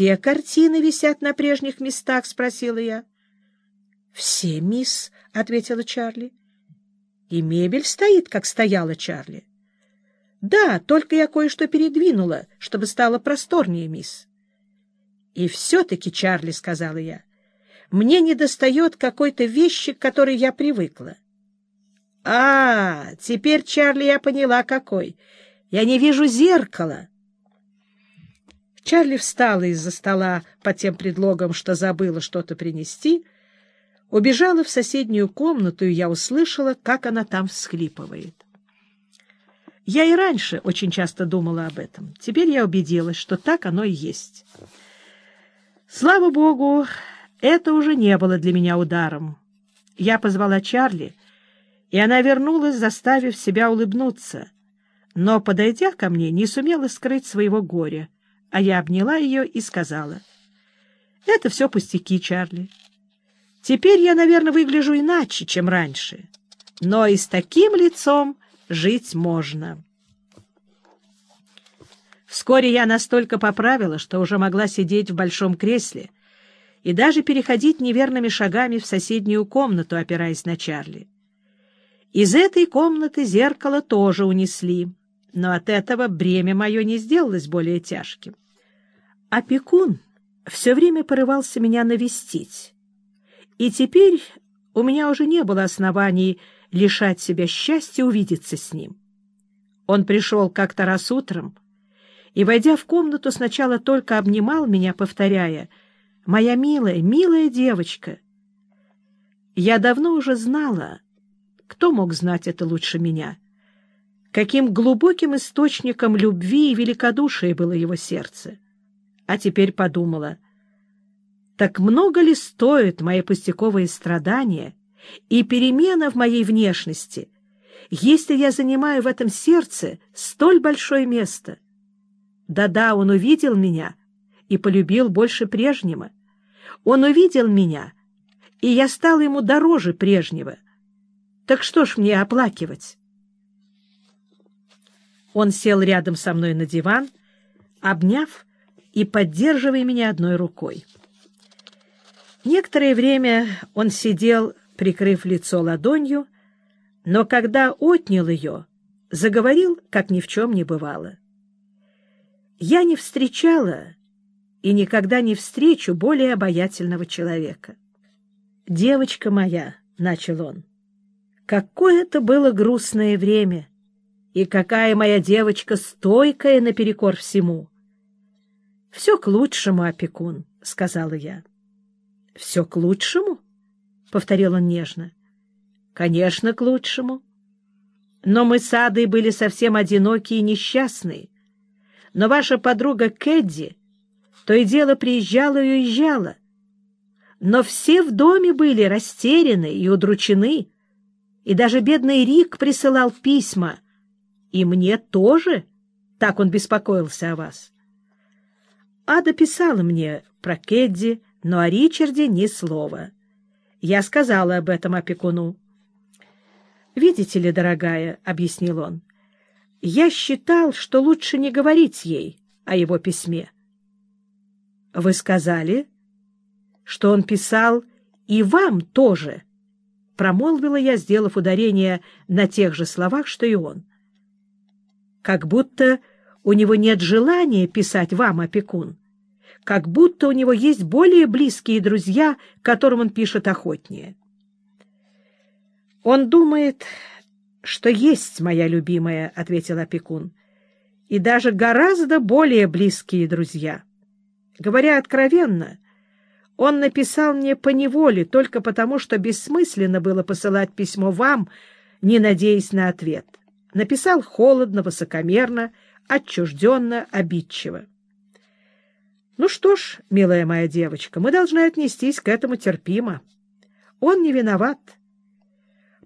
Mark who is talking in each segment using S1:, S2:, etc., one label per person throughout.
S1: все картины висят на прежних местах? — спросила я. — Все, мисс, — ответила Чарли. — И мебель стоит, как стояла Чарли. — Да, только я кое-что передвинула, чтобы стало просторнее, мисс. — И все-таки, Чарли, — сказала я, — мне недостает какой-то вещи, к которой я привыкла. — А, теперь, Чарли, я поняла, какой. Я не вижу зеркала. Чарли встала из-за стола под тем предлогом, что забыла что-то принести, убежала в соседнюю комнату, и я услышала, как она там всхлипывает. Я и раньше очень часто думала об этом. Теперь я убедилась, что так оно и есть. Слава богу, это уже не было для меня ударом. Я позвала Чарли, и она вернулась, заставив себя улыбнуться, но, подойдя ко мне, не сумела скрыть своего горя, а я обняла ее и сказала, «Это все пустяки, Чарли. Теперь я, наверное, выгляжу иначе, чем раньше, но и с таким лицом жить можно». Вскоре я настолько поправила, что уже могла сидеть в большом кресле и даже переходить неверными шагами в соседнюю комнату, опираясь на Чарли. Из этой комнаты зеркало тоже унесли, но от этого бремя мое не сделалось более тяжким. Опекун все время порывался меня навестить, и теперь у меня уже не было оснований лишать себя счастья увидеться с ним. Он пришел как-то раз утром и, войдя в комнату, сначала только обнимал меня, повторяя «Моя милая, милая девочка». Я давно уже знала, кто мог знать это лучше меня? Каким глубоким источником любви и великодушия было его сердце. А теперь подумала, так много ли стоят мои пустяковые страдания и перемена в моей внешности, если я занимаю в этом сердце столь большое место? Да-да, он увидел меня и полюбил больше прежнего. Он увидел меня, и я стала ему дороже прежнего — так что ж мне оплакивать? Он сел рядом со мной на диван, обняв и поддерживая меня одной рукой. Некоторое время он сидел, прикрыв лицо ладонью, но когда отнял ее, заговорил, как ни в чем не бывало. Я не встречала и никогда не встречу более обаятельного человека. «Девочка моя», — начал он, — Какое это было грустное время! И какая моя девочка стойкая наперекор всему! — Все к лучшему, опекун, — сказала я. — Все к лучшему? — повторил он нежно. — Конечно, к лучшему. Но мы с Адой были совсем одинокие и несчастные. Но ваша подруга Кэдди то и дело приезжала и уезжала. Но все в доме были растеряны и удручены, — и даже бедный Рик присылал письма. И мне тоже. Так он беспокоился о вас. Ада писала мне про Кедди, но о Ричарде ни слова. Я сказала об этом опекуну. «Видите ли, дорогая», — объяснил он, — «я считал, что лучше не говорить ей о его письме». «Вы сказали, что он писал и вам тоже», промолвила я, сделав ударение на тех же словах, что и он. Как будто у него нет желания писать вам, опекун, как будто у него есть более близкие друзья, которым он пишет охотнее. Он думает, что есть моя любимая, — ответил опекун, — и даже гораздо более близкие друзья. Говоря откровенно, — он написал мне по неволе только потому, что бессмысленно было посылать письмо вам, не надеясь на ответ. Написал холодно, высокомерно, отчужденно, обидчиво. Ну что ж, милая моя девочка, мы должны отнестись к этому терпимо. Он не виноват.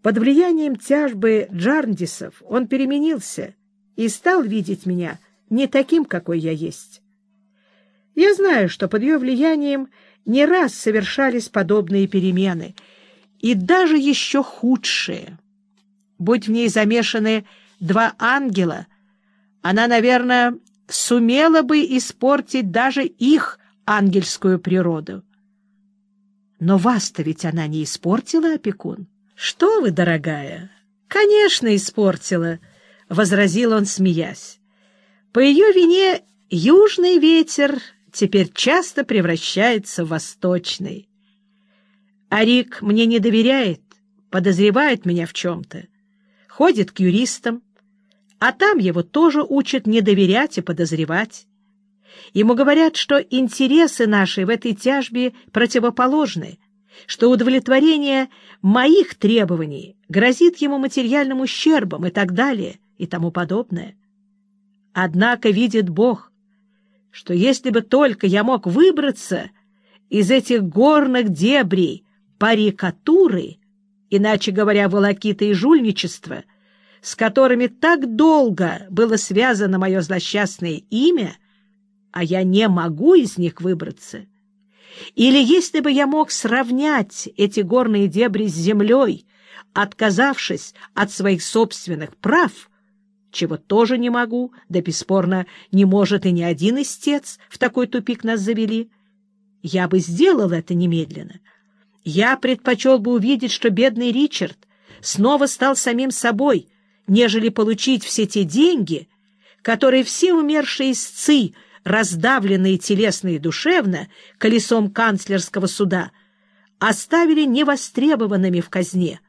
S1: Под влиянием тяжбы Джарндисов он переменился и стал видеть меня не таким, какой я есть. Я знаю, что под ее влиянием не раз совершались подобные перемены, и даже еще худшие. Будь в ней замешаны два ангела, она, наверное, сумела бы испортить даже их ангельскую природу. Но вас-то ведь она не испортила, опекун? Что вы, дорогая? Конечно, испортила, — возразил он, смеясь. По ее вине южный ветер теперь часто превращается в восточный. А Рик мне не доверяет, подозревает меня в чем-то, ходит к юристам, а там его тоже учат не доверять и подозревать. Ему говорят, что интересы наши в этой тяжбе противоположны, что удовлетворение моих требований грозит ему материальным ущербом и так далее и тому подобное. Однако видит Бог, что если бы только я мог выбраться из этих горных дебрей парикатуры, иначе говоря, волокиты и жульничества, с которыми так долго было связано мое злосчастное имя, а я не могу из них выбраться, или если бы я мог сравнять эти горные дебри с землей, отказавшись от своих собственных прав, чего тоже не могу, да бесспорно не может и ни один истец, в такой тупик нас завели. Я бы сделал это немедленно. Я предпочел бы увидеть, что бедный Ричард снова стал самим собой, нежели получить все те деньги, которые все умершие истцы, раздавленные телесно и душевно колесом канцлерского суда, оставили невостребованными в казне.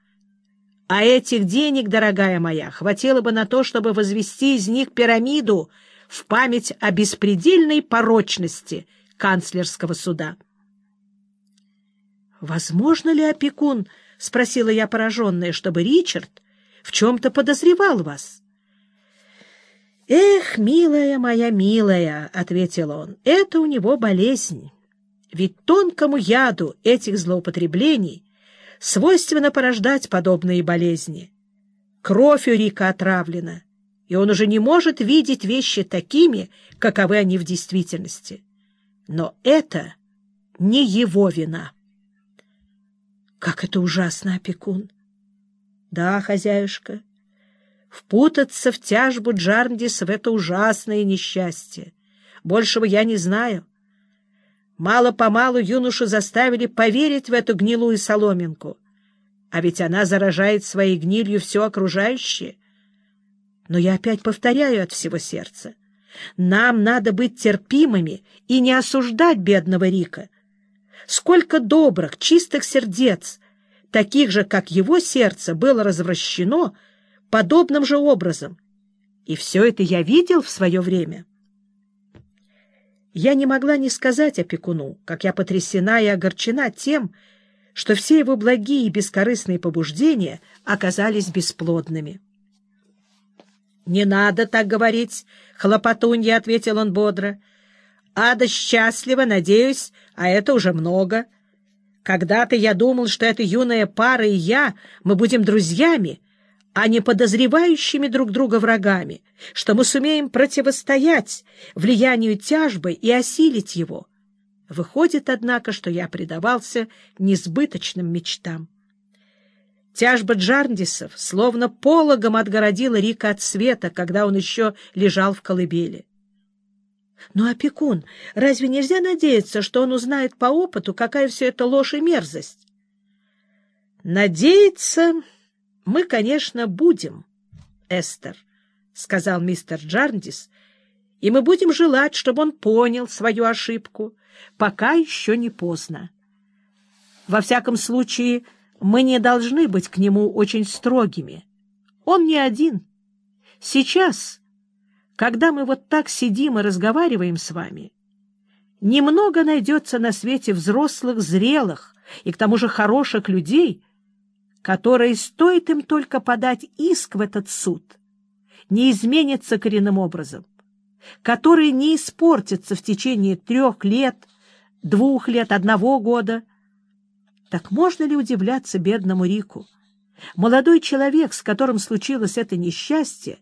S1: А этих денег, дорогая моя, хватило бы на то, чтобы возвести из них пирамиду в память о беспредельной порочности канцлерского суда. «Возможно ли, опекун, — спросила я пораженная, — чтобы Ричард в чем-то подозревал вас?» «Эх, милая моя милая, — ответил он, — это у него болезнь. Ведь тонкому яду этих злоупотреблений свойственно порождать подобные болезни. Кровь у Рика отравлена, и он уже не может видеть вещи такими, каковы они в действительности. Но это не его вина. Как это ужасно, опекун! Да, хозяюшка, впутаться в тяжбу Джарндисов — это ужасное несчастье. Большего я не знаю. Мало-помалу юношу заставили поверить в эту гнилую соломинку. А ведь она заражает своей гнилью все окружающее. Но я опять повторяю от всего сердца. Нам надо быть терпимыми и не осуждать бедного Рика. Сколько добрых, чистых сердец, таких же, как его сердце, было развращено подобным же образом. И все это я видел в свое время. Я не могла не сказать опекуну, как я потрясена и огорчена тем, что все его благие и бескорыстные побуждения оказались бесплодными. — Не надо так говорить, — хлопотунья, — ответил он бодро. — Ада счастлива, надеюсь, а это уже много. Когда-то я думал, что эта юная пара и я, мы будем друзьями, а не подозревающими друг друга врагами, что мы сумеем противостоять влиянию тяжбы и осилить его. Выходит, однако, что я предавался несбыточным мечтам. Тяжба Джарндисов словно пологом отгородила Рика от света, когда он еще лежал в колыбели. Но, опекун, разве нельзя надеяться, что он узнает по опыту, какая все это ложь и мерзость? Надеяться мы, конечно, будем, Эстер, — сказал мистер Джарндис, — и мы будем желать, чтобы он понял свою ошибку, пока еще не поздно. Во всяком случае, мы не должны быть к нему очень строгими. Он не один. Сейчас, когда мы вот так сидим и разговариваем с вами, немного найдется на свете взрослых, зрелых и к тому же хороших людей — которые, стоит им только подать иск в этот суд, не изменятся коренным образом, которые не испортятся в течение трех лет, двух лет, одного года. Так можно ли удивляться бедному Рику? Молодой человек, с которым случилось это несчастье,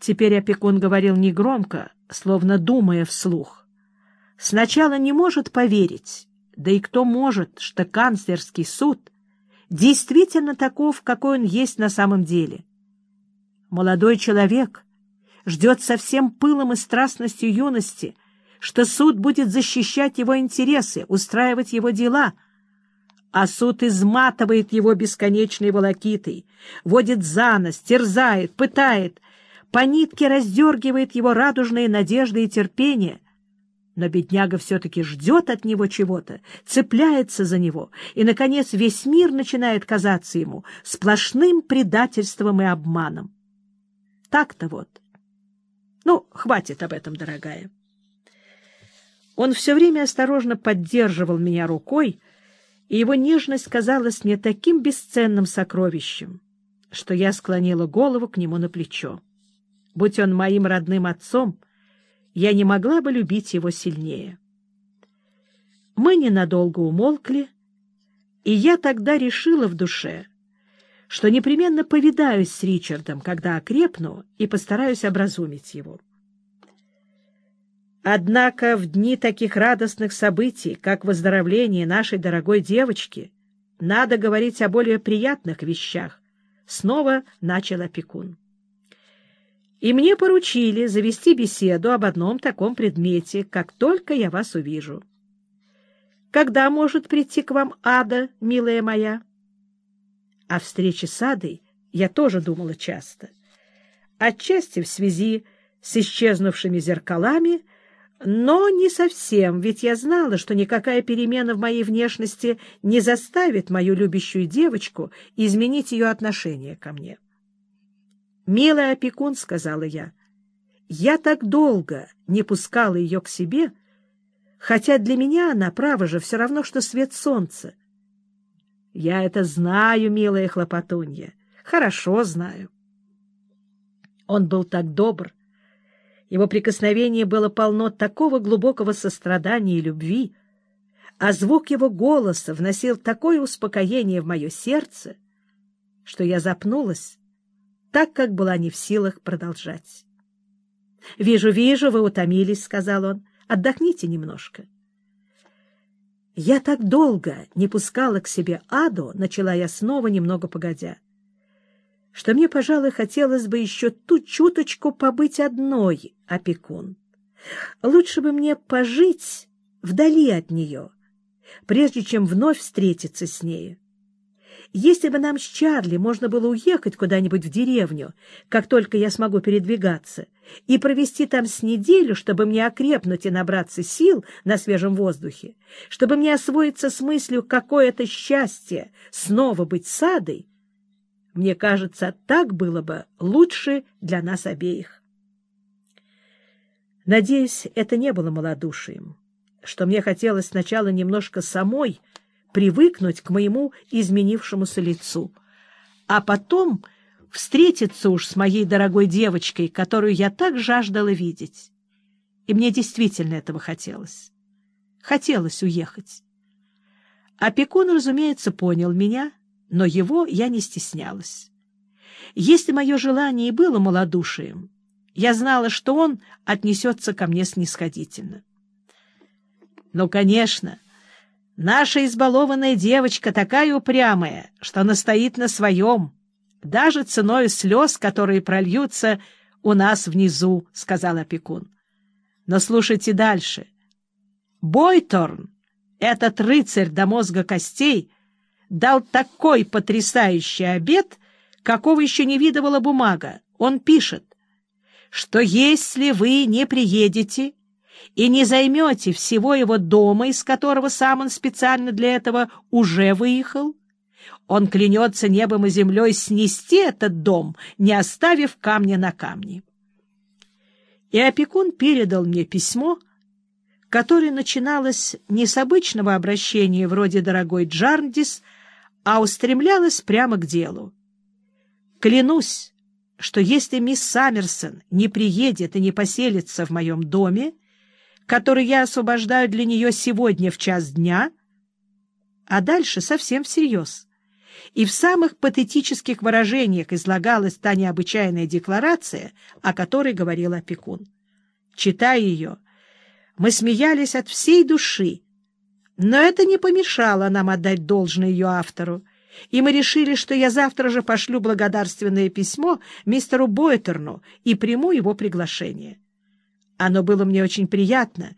S1: теперь опекун говорил негромко, словно думая вслух, сначала не может поверить, да и кто может, что канцлерский суд — действительно таков, какой он есть на самом деле. Молодой человек ждет со всем пылом и страстностью юности, что суд будет защищать его интересы, устраивать его дела, а суд изматывает его бесконечной волокитой, водит за нос, терзает, пытает, по нитке раздергивает его радужные надежды и терпение. Но бедняга все-таки ждет от него чего-то, цепляется за него, и, наконец, весь мир начинает казаться ему сплошным предательством и обманом. Так-то вот. Ну, хватит об этом, дорогая. Он все время осторожно поддерживал меня рукой, и его нежность казалась мне таким бесценным сокровищем, что я склонила голову к нему на плечо. Будь он моим родным отцом, я не могла бы любить его сильнее. Мы ненадолго умолкли, и я тогда решила в душе, что непременно повидаюсь с Ричардом, когда окрепну, и постараюсь образумить его. Однако в дни таких радостных событий, как выздоровление нашей дорогой девочки, надо говорить о более приятных вещах, — снова начал опекун. И мне поручили завести беседу об одном таком предмете, как только я вас увижу. Когда может прийти к вам ада, милая моя? О встрече с адой я тоже думала часто. Отчасти в связи с исчезнувшими зеркалами, но не совсем, ведь я знала, что никакая перемена в моей внешности не заставит мою любящую девочку изменить ее отношение ко мне. «Милый опекун», — сказала я, — «я так долго не пускала ее к себе, хотя для меня она, право же, все равно, что свет солнца. Я это знаю, милая хлопотунья, хорошо знаю». Он был так добр, его прикосновение было полно такого глубокого сострадания и любви, а звук его голоса вносил такое успокоение в мое сердце, что я запнулась так как была не в силах продолжать. — Вижу, вижу, вы утомились, — сказал он. — Отдохните немножко. Я так долго не пускала к себе Аду, начала я снова немного погодя, что мне, пожалуй, хотелось бы еще ту чуточку побыть одной, опекун. Лучше бы мне пожить вдали от нее, прежде чем вновь встретиться с нею. Если бы нам с Чарли можно было уехать куда-нибудь в деревню, как только я смогу передвигаться, и провести там с неделю, чтобы мне окрепнуть и набраться сил на свежем воздухе, чтобы мне освоиться с мыслью, какое это счастье снова быть садой, мне кажется, так было бы лучше для нас обеих. Надеюсь, это не было малодушием, что мне хотелось сначала немножко самой привыкнуть к моему изменившемуся лицу, а потом встретиться уж с моей дорогой девочкой, которую я так жаждала видеть. И мне действительно этого хотелось. Хотелось уехать. Опекун, разумеется, понял меня, но его я не стеснялась. Если мое желание и было малодушием, я знала, что он отнесется ко мне снисходительно. Но, конечно, Наша избалованная девочка такая упрямая, что настоит на своем, даже ценой слез, которые прольются у нас внизу, — сказал опекун. Но слушайте дальше. Бойторн, этот рыцарь до мозга костей, дал такой потрясающий обед, какого еще не видывала бумага. Он пишет, что если вы не приедете и не займете всего его дома, из которого сам он специально для этого уже выехал, он клянется небом и землей снести этот дом, не оставив камня на камне. И опекун передал мне письмо, которое начиналось не с обычного обращения вроде «дорогой Джарндис», а устремлялось прямо к делу. «Клянусь, что если мисс Саммерсон не приедет и не поселится в моем доме, который я освобождаю для нее сегодня в час дня, а дальше совсем всерьез. И в самых патетических выражениях излагалась та необычайная декларация, о которой говорил опекун. Читая ее, мы смеялись от всей души, но это не помешало нам отдать должное ее автору, и мы решили, что я завтра же пошлю благодарственное письмо мистеру Бойтерну и приму его приглашение. Оно было мне очень приятно,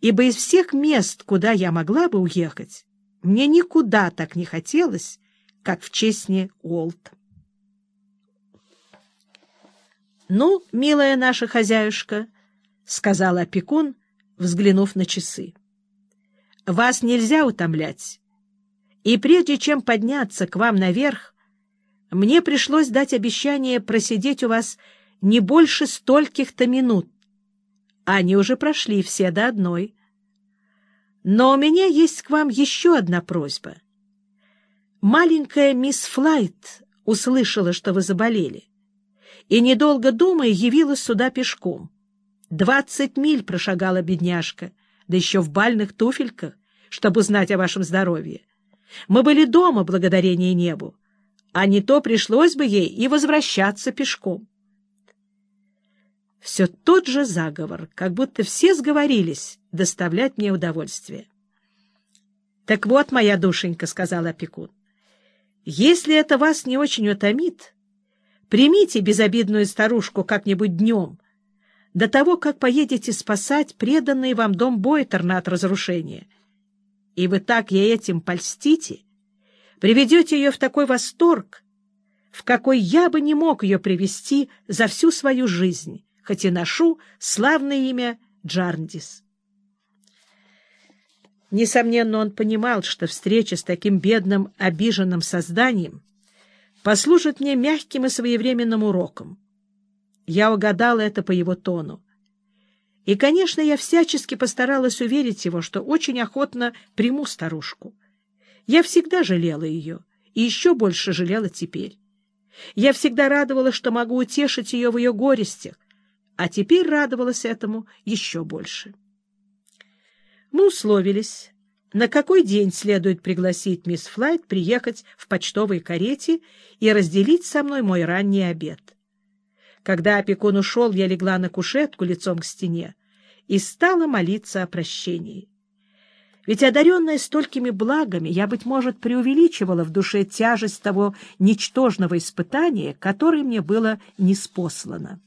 S1: ибо из всех мест, куда я могла бы уехать, мне никуда так не хотелось, как в Честне Уолт. «Ну, милая наша хозяюшка», — сказал опекун, взглянув на часы, — «вас нельзя утомлять, и прежде чем подняться к вам наверх, мне пришлось дать обещание просидеть у вас не больше стольких-то минут. Они уже прошли все до одной. Но у меня есть к вам еще одна просьба. Маленькая мисс Флайт услышала, что вы заболели и, недолго думая, явилась сюда пешком. Двадцать миль прошагала бедняжка, да еще в бальных туфельках, чтобы узнать о вашем здоровье. Мы были дома, благодарение небу, а не то пришлось бы ей и возвращаться пешком. Все тот же заговор, как будто все сговорились доставлять мне удовольствие. — Так вот, моя душенька, — сказал опекун, — если это вас не очень утомит, Примите безобидную старушку как-нибудь днем, до того, как поедете спасать преданный вам дом Бойтерна от разрушения. И вы так ей этим польстите, приведете ее в такой восторг, в какой я бы не мог ее привести за всю свою жизнь, хоть и ношу славное имя Джарндис. Несомненно, он понимал, что встреча с таким бедным, обиженным созданием послужит мне мягким и своевременным уроком. Я угадала это по его тону. И, конечно, я всячески постаралась уверить его, что очень охотно приму старушку. Я всегда жалела ее, и еще больше жалела теперь. Я всегда радовалась, что могу утешить ее в ее горестях, а теперь радовалась этому еще больше. Мы условились, на какой день следует пригласить мисс Флайт приехать в почтовой карете и разделить со мной мой ранний обед. Когда опекун ушел, я легла на кушетку лицом к стене и стала молиться о прощении. Ведь, одаренная столькими благами, я, быть может, преувеличивала в душе тяжесть того ничтожного испытания, которое мне было неспослано.